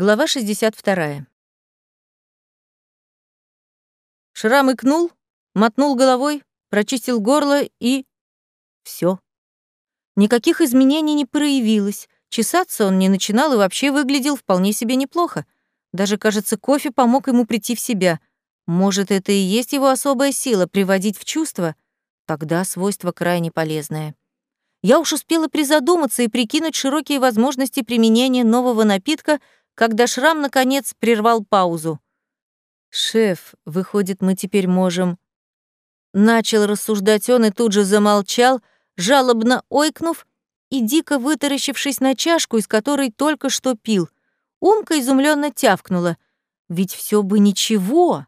Глава 62. Шрам икнул, мотнул головой, прочистил горло и... все. Никаких изменений не проявилось. Чесаться он не начинал и вообще выглядел вполне себе неплохо. Даже, кажется, кофе помог ему прийти в себя. Может, это и есть его особая сила — приводить в чувство? Тогда свойство крайне полезное. Я уж успела призадуматься и прикинуть широкие возможности применения нового напитка — когда Шрам, наконец, прервал паузу. «Шеф, выходит, мы теперь можем...» Начал рассуждать он и тут же замолчал, жалобно ойкнув и дико вытаращившись на чашку, из которой только что пил. Умка изумленно тявкнула. Ведь все бы ничего.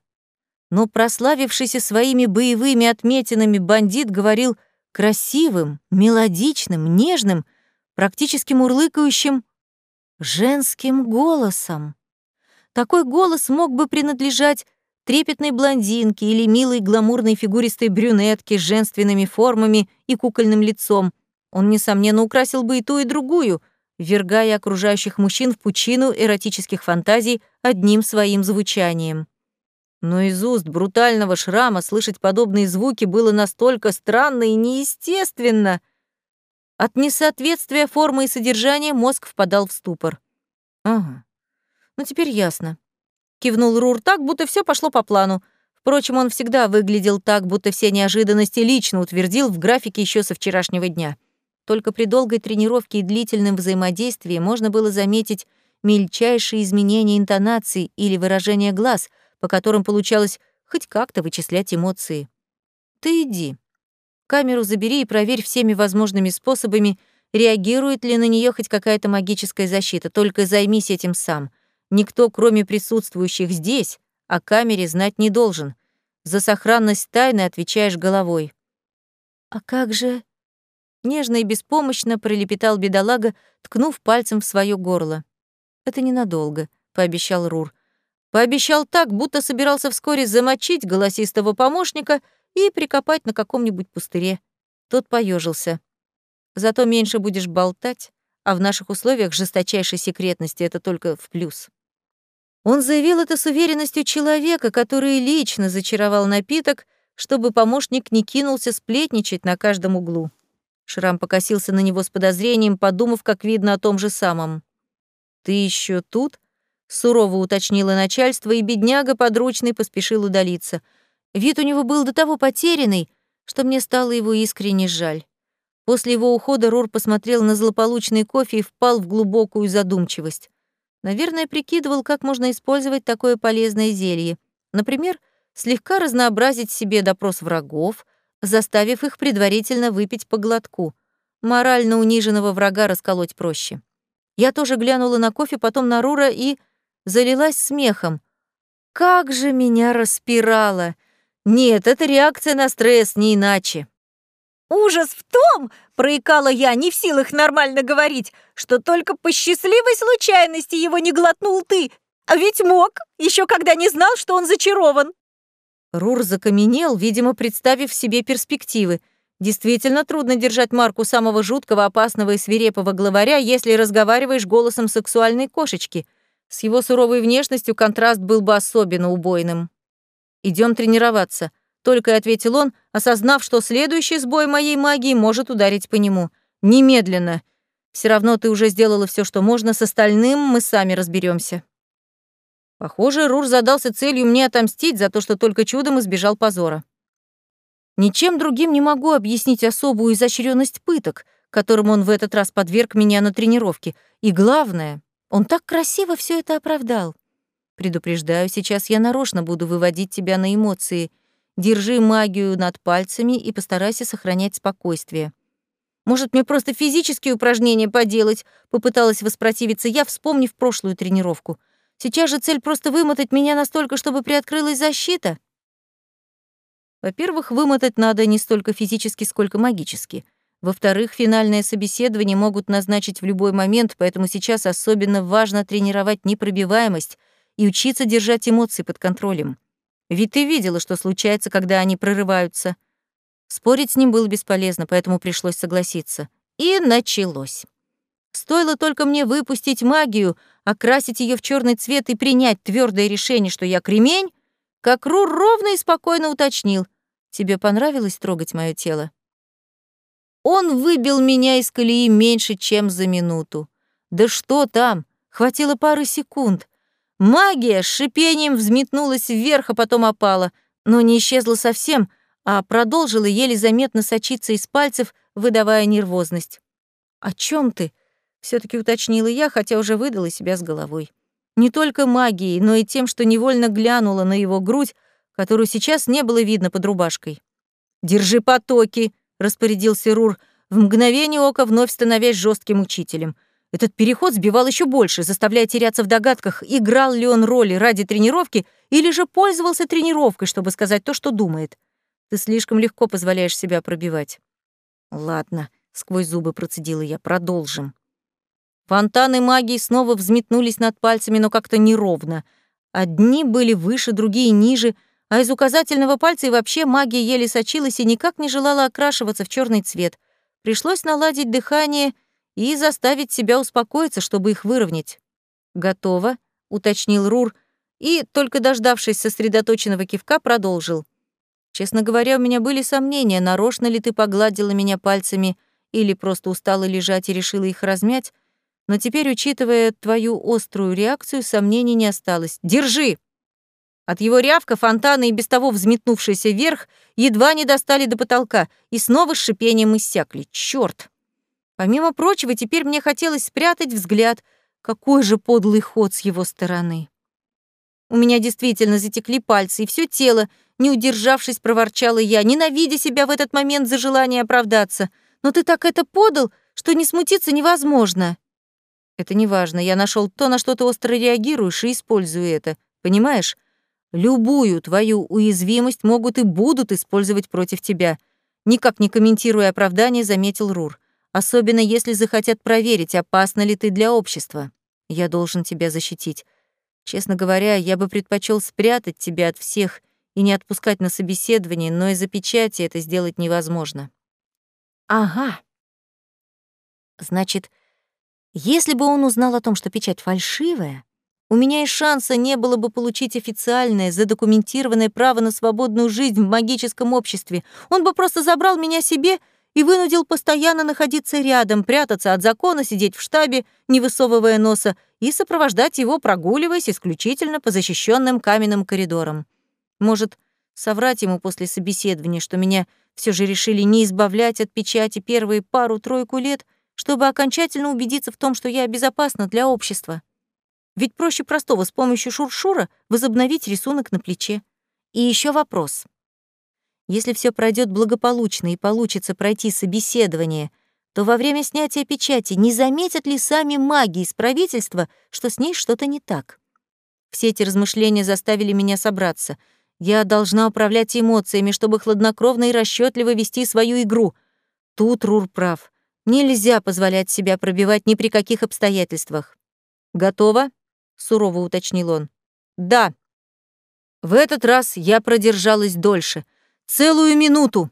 Но прославившийся своими боевыми отметинами бандит говорил красивым, мелодичным, нежным, практически мурлыкающим женским голосом. Такой голос мог бы принадлежать трепетной блондинке или милой гламурной фигуристой брюнетке с женственными формами и кукольным лицом. Он, несомненно, украсил бы и ту, и другую, ввергая окружающих мужчин в пучину эротических фантазий одним своим звучанием. Но из уст брутального шрама слышать подобные звуки было настолько странно и неестественно — от несоответствия формы и содержания мозг впадал в ступор. «Ага, ну теперь ясно». Кивнул Рур так, будто все пошло по плану. Впрочем, он всегда выглядел так, будто все неожиданности лично утвердил в графике еще со вчерашнего дня. Только при долгой тренировке и длительном взаимодействии можно было заметить мельчайшие изменения интонации или выражения глаз, по которым получалось хоть как-то вычислять эмоции. «Ты иди», Камеру забери и проверь всеми возможными способами, реагирует ли на нее хоть какая-то магическая защита. Только займись этим сам. Никто, кроме присутствующих здесь, о камере знать не должен. За сохранность тайны отвечаешь головой. «А как же...» Нежно и беспомощно пролепетал бедолага, ткнув пальцем в свое горло. «Это ненадолго», — пообещал Рур. Пообещал так, будто собирался вскоре замочить голосистого помощника — и прикопать на каком-нибудь пустыре. Тот поежился. Зато меньше будешь болтать, а в наших условиях жесточайшей секретности это только в плюс. Он заявил это с уверенностью человека, который лично зачаровал напиток, чтобы помощник не кинулся сплетничать на каждом углу. Шрам покосился на него с подозрением, подумав, как видно, о том же самом. «Ты еще тут?» — сурово уточнило начальство, и бедняга подручный поспешил удалиться — Вид у него был до того потерянный, что мне стало его искренне жаль. После его ухода Рор посмотрел на злополучный кофе и впал в глубокую задумчивость. Наверное, прикидывал, как можно использовать такое полезное зелье. Например, слегка разнообразить себе допрос врагов, заставив их предварительно выпить по глотку. Морально униженного врага расколоть проще. Я тоже глянула на кофе, потом на Рура и залилась смехом. Как же меня распирало! Нет, это реакция на стресс, не иначе. «Ужас в том, — проикала я, не в силах нормально говорить, — что только по счастливой случайности его не глотнул ты, а ведь мог, еще когда не знал, что он зачарован». Рур закаменел, видимо, представив себе перспективы. Действительно трудно держать марку самого жуткого, опасного и свирепого главаря, если разговариваешь голосом сексуальной кошечки. С его суровой внешностью контраст был бы особенно убойным. Идем тренироваться», — только и ответил он, осознав, что следующий сбой моей магии может ударить по нему. «Немедленно. Все равно ты уже сделала все, что можно, с остальным мы сами разберемся. Похоже, Рур задался целью мне отомстить за то, что только чудом избежал позора. Ничем другим не могу объяснить особую изощренность пыток, которым он в этот раз подверг меня на тренировке. И главное, он так красиво все это оправдал. Предупреждаю, сейчас я нарочно буду выводить тебя на эмоции. Держи магию над пальцами и постарайся сохранять спокойствие. Может, мне просто физические упражнения поделать? Попыталась воспротивиться я, вспомнив прошлую тренировку. Сейчас же цель просто вымотать меня настолько, чтобы приоткрылась защита. Во-первых, вымотать надо не столько физически, сколько магически. Во-вторых, финальное собеседование могут назначить в любой момент, поэтому сейчас особенно важно тренировать непробиваемость — и учиться держать эмоции под контролем. Ведь ты видела, что случается, когда они прорываются. Спорить с ним было бесполезно, поэтому пришлось согласиться. И началось. Стоило только мне выпустить магию, окрасить ее в черный цвет и принять твердое решение, что я кремень, как Рур ровно и спокойно уточнил. «Тебе понравилось трогать мое тело?» Он выбил меня из колеи меньше, чем за минуту. Да что там, хватило пары секунд. Магия с шипением взметнулась вверх, а потом опала, но не исчезла совсем, а продолжила еле заметно сочиться из пальцев, выдавая нервозность. «О чем ты?» — все таки уточнила я, хотя уже выдала себя с головой. Не только магией, но и тем, что невольно глянула на его грудь, которую сейчас не было видно под рубашкой. «Держи потоки!» — распорядился Рур, в мгновение ока вновь становясь жестким учителем — этот переход сбивал еще больше, заставляя теряться в догадках, играл ли он роли ради тренировки или же пользовался тренировкой, чтобы сказать то, что думает. Ты слишком легко позволяешь себя пробивать. Ладно, сквозь зубы процедила я, продолжим. Фонтаны магии снова взметнулись над пальцами, но как-то неровно. Одни были выше, другие ниже, а из указательного пальца и вообще магия еле сочилась и никак не желала окрашиваться в черный цвет. Пришлось наладить дыхание и заставить себя успокоиться, чтобы их выровнять. «Готово», — уточнил Рур, и, только дождавшись сосредоточенного кивка, продолжил. «Честно говоря, у меня были сомнения, нарочно ли ты погладила меня пальцами или просто устала лежать и решила их размять, но теперь, учитывая твою острую реакцию, сомнений не осталось. Держи!» От его рявка фонтаны, и без того взметнувшиеся вверх, едва не достали до потолка и снова с шипением иссякли. Чёрт! Помимо прочего, теперь мне хотелось спрятать взгляд. Какой же подлый ход с его стороны. У меня действительно затекли пальцы, и все тело, не удержавшись, проворчала я, ненавидя себя в этот момент за желание оправдаться. Но ты так это подал, что не смутиться невозможно. Это не важно, я нашел то, на что ты остро реагируешь, и использую это. Понимаешь? Любую твою уязвимость могут и будут использовать против тебя. Никак не комментируя оправдание, заметил Рур особенно если захотят проверить, опасно ли ты для общества. Я должен тебя защитить. Честно говоря, я бы предпочел спрятать тебя от всех и не отпускать на собеседование, но из-за печати это сделать невозможно. Ага. Значит, если бы он узнал о том, что печать фальшивая, у меня и шанса не было бы получить официальное, задокументированное право на свободную жизнь в магическом обществе. Он бы просто забрал меня себе — и вынудил постоянно находиться рядом, прятаться от закона, сидеть в штабе, не высовывая носа, и сопровождать его, прогуливаясь исключительно по защищенным каменным коридорам. Может, соврать ему после собеседования, что меня все же решили не избавлять от печати первые пару-тройку лет, чтобы окончательно убедиться в том, что я безопасна для общества. Ведь проще простого с помощью шуршура возобновить рисунок на плече. И еще вопрос. Если все пройдет благополучно и получится пройти собеседование, то во время снятия печати не заметят ли сами маги из правительства, что с ней что-то не так? Все эти размышления заставили меня собраться. Я должна управлять эмоциями, чтобы хладнокровно и расчетливо вести свою игру. Тут Рур прав. Нельзя позволять себя пробивать ни при каких обстоятельствах. «Готово?» — сурово уточнил он. «Да». В этот раз я продержалась дольше — Целую минуту.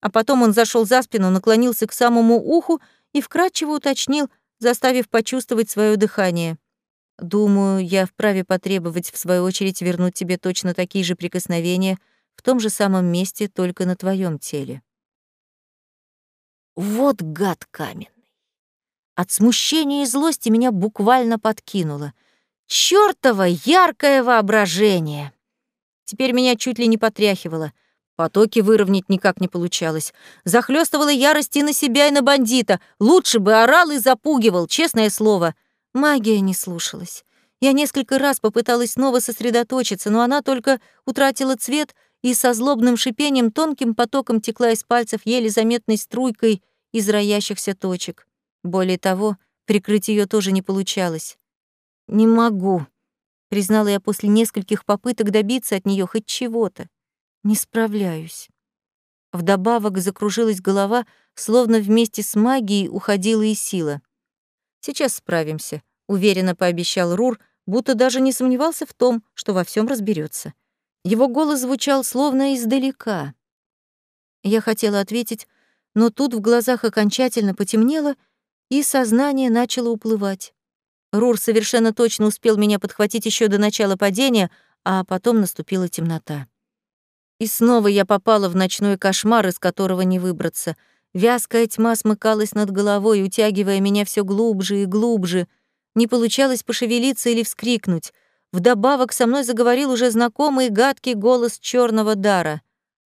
А потом он зашел за спину, наклонился к самому уху и вкратчиво уточнил, заставив почувствовать свое дыхание. Думаю, я вправе потребовать, в свою очередь, вернуть тебе точно такие же прикосновения в том же самом месте, только на твоем теле. Вот гад каменный. От смущения и злости меня буквально подкинуло. Чёртово яркое воображение! Теперь меня чуть ли не потряхивало — Потоки выровнять никак не получалось. Захлёстывала ярость и на себя, и на бандита. Лучше бы орал и запугивал, честное слово. Магия не слушалась. Я несколько раз попыталась снова сосредоточиться, но она только утратила цвет и со злобным шипением тонким потоком текла из пальцев еле заметной струйкой из роящихся точек. Более того, прикрыть ее тоже не получалось. «Не могу», — признала я после нескольких попыток добиться от нее хоть чего-то. Не справляюсь. Вдобавок закружилась голова, словно вместе с магией уходила и сила. «Сейчас справимся», — уверенно пообещал Рур, будто даже не сомневался в том, что во всем разберется. Его голос звучал словно издалека. Я хотела ответить, но тут в глазах окончательно потемнело, и сознание начало уплывать. Рур совершенно точно успел меня подхватить еще до начала падения, а потом наступила темнота. И снова я попала в ночной кошмар, из которого не выбраться. Вязкая тьма смыкалась над головой, утягивая меня все глубже и глубже. Не получалось пошевелиться или вскрикнуть. Вдобавок со мной заговорил уже знакомый гадкий голос черного дара.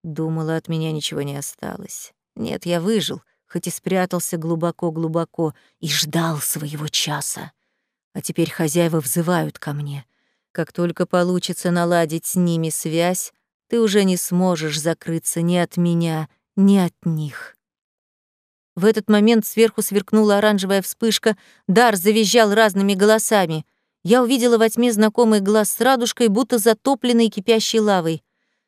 Думала, от меня ничего не осталось. Нет, я выжил, хоть и спрятался глубоко-глубоко, и ждал своего часа. А теперь хозяева взывают ко мне. Как только получится наладить с ними связь, ты уже не сможешь закрыться ни от меня, ни от них. В этот момент сверху сверкнула оранжевая вспышка, дар завизжал разными голосами. Я увидела во тьме знакомый глаз с радужкой, будто затопленный кипящей лавой.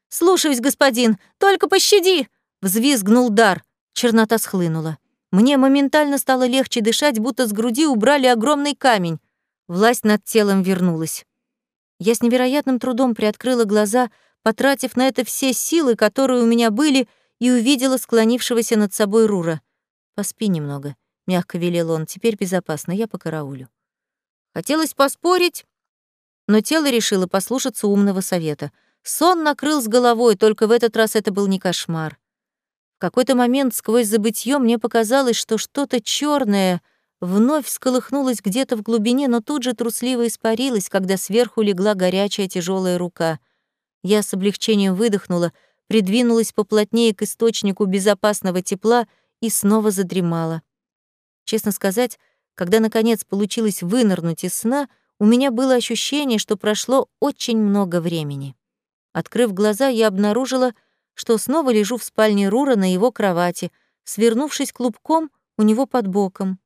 «Слушаюсь, господин, только пощади!» — взвизгнул дар. Чернота схлынула. Мне моментально стало легче дышать, будто с груди убрали огромный камень. Власть над телом вернулась. Я с невероятным трудом приоткрыла глаза, потратив на это все силы, которые у меня были, и увидела склонившегося над собой Рура. «Поспи немного», — мягко велел он, — «теперь безопасно, я по караулю». Хотелось поспорить, но тело решило послушаться умного совета. Сон накрыл с головой, только в этот раз это был не кошмар. В какой-то момент сквозь забытье мне показалось, что что-то черное — вновь всколыхнулась где-то в глубине, но тут же трусливо испарилась, когда сверху легла горячая тяжелая рука. Я с облегчением выдохнула, придвинулась поплотнее к источнику безопасного тепла и снова задремала. Честно сказать, когда наконец получилось вынырнуть из сна, у меня было ощущение, что прошло очень много времени. Открыв глаза, я обнаружила, что снова лежу в спальне Рура на его кровати, свернувшись клубком у него под боком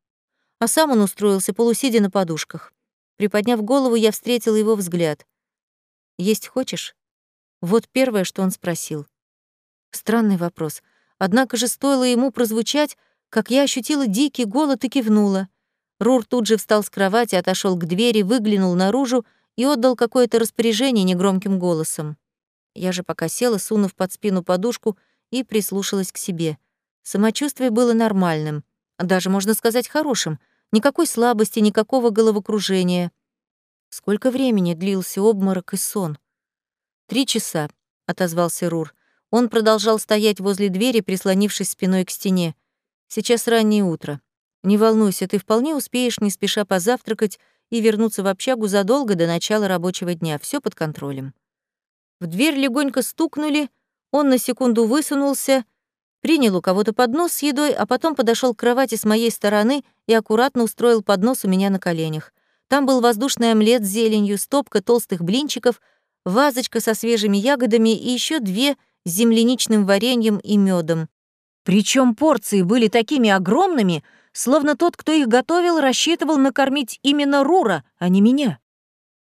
а сам он устроился, полусидя на подушках. Приподняв голову, я встретила его взгляд. «Есть хочешь?» Вот первое, что он спросил. Странный вопрос. Однако же стоило ему прозвучать, как я ощутила дикий голод и кивнула. Рур тут же встал с кровати, отошел к двери, выглянул наружу и отдал какое-то распоряжение негромким голосом. Я же пока села, сунув под спину подушку, и прислушалась к себе. Самочувствие было нормальным даже, можно сказать, хорошим. Никакой слабости, никакого головокружения. Сколько времени длился обморок и сон? «Три часа», — отозвался Рур. Он продолжал стоять возле двери, прислонившись спиной к стене. «Сейчас раннее утро. Не волнуйся, ты вполне успеешь не спеша позавтракать и вернуться в общагу задолго до начала рабочего дня. Все под контролем». В дверь легонько стукнули, он на секунду высунулся — принял у кого-то поднос с едой, а потом подошел к кровати с моей стороны и аккуратно устроил поднос у меня на коленях. Там был воздушный омлет с зеленью, стопка толстых блинчиков, вазочка со свежими ягодами и еще две с земляничным вареньем и медом. Причем порции были такими огромными, словно тот, кто их готовил, рассчитывал накормить именно Рура, а не меня.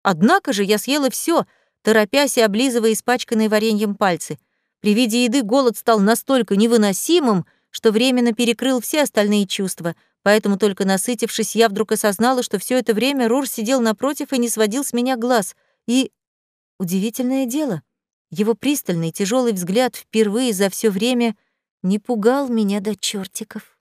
Однако же я съела все, торопясь и облизывая испачканные вареньем пальцы — при виде еды голод стал настолько невыносимым, что временно перекрыл все остальные чувства, поэтому только насытившись, я вдруг осознала, что все это время Рур сидел напротив и не сводил с меня глаз. И удивительное дело, его пристальный тяжелый взгляд впервые за все время не пугал меня до чертиков.